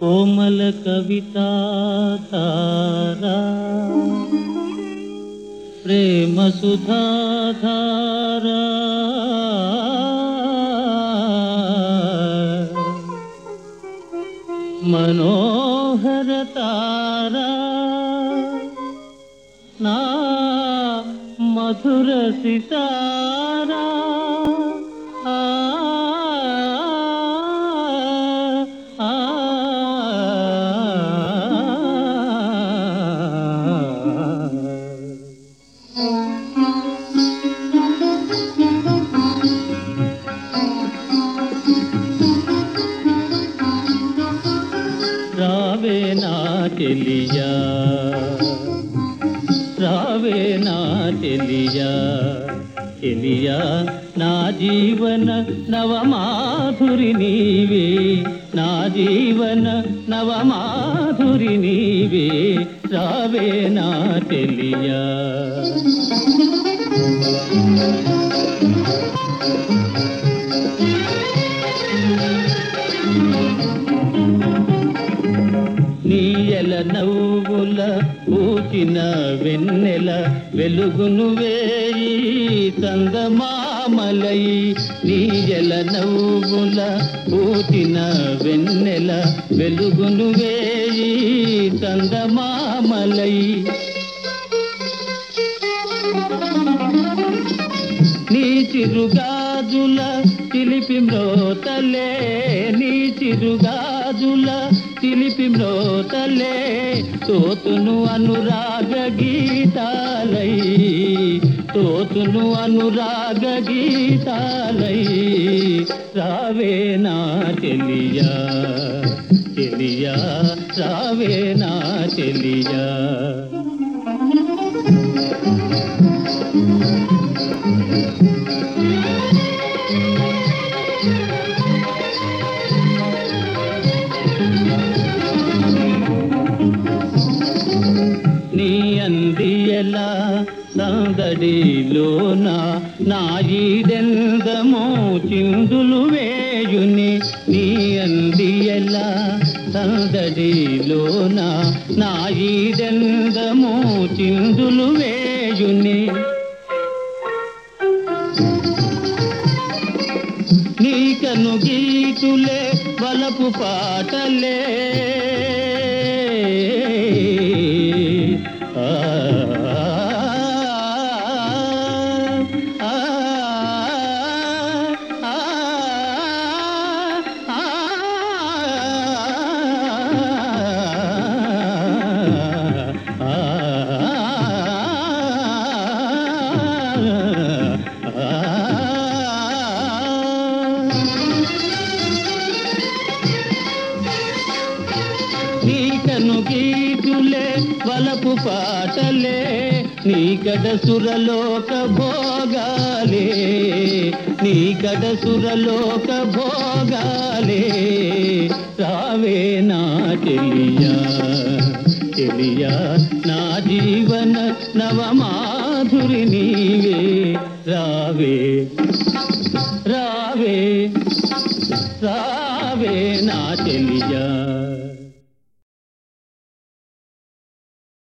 कोमल कविता तारा प्रेम सुधा धारा। मनोहर तारा। ना मधुर सितारा। రావే నా చెలియా రావే నా చెలియా చెలియా నా జీవన నవమాధురి నీవే. నా జీవన నవమాధురి నీవే. రావే నా చెలియా నీయల నవ్వుల పూచిన వెన్నెల వెలుగును వేయి చందమా చందమామలై నీయల నవ్వుల పూతిన వెన్నెల వెలుగును వేయి చందమామలై. నీ చిరుగాజుల చిలిపి మ్రోతలే నీ చిరుగాజుల చిలిపి మ్రోతలే తోతును అనురాగ గీతాలై తోతును అనురాగ గీతాలై రావే నా చెలియా చెలియా రావే నా చెలియా you. సందడిలోన నాయిదెందమో చిందులు వేయుని నీ అందియల సందడిలోన నాయిదెందమో చిందులు వేయుని నీకను గీతులే బలపు పాటలే. నీకను గీతులే వలపు పాటలే నీ కడ సురలోక భోగాలే. నీ కడ సురలోక భోగాలే. రావే నా తెలియా తెలియా నా జీవన నవమాధురి నీవే. రావే రావే రావే నా తెలియా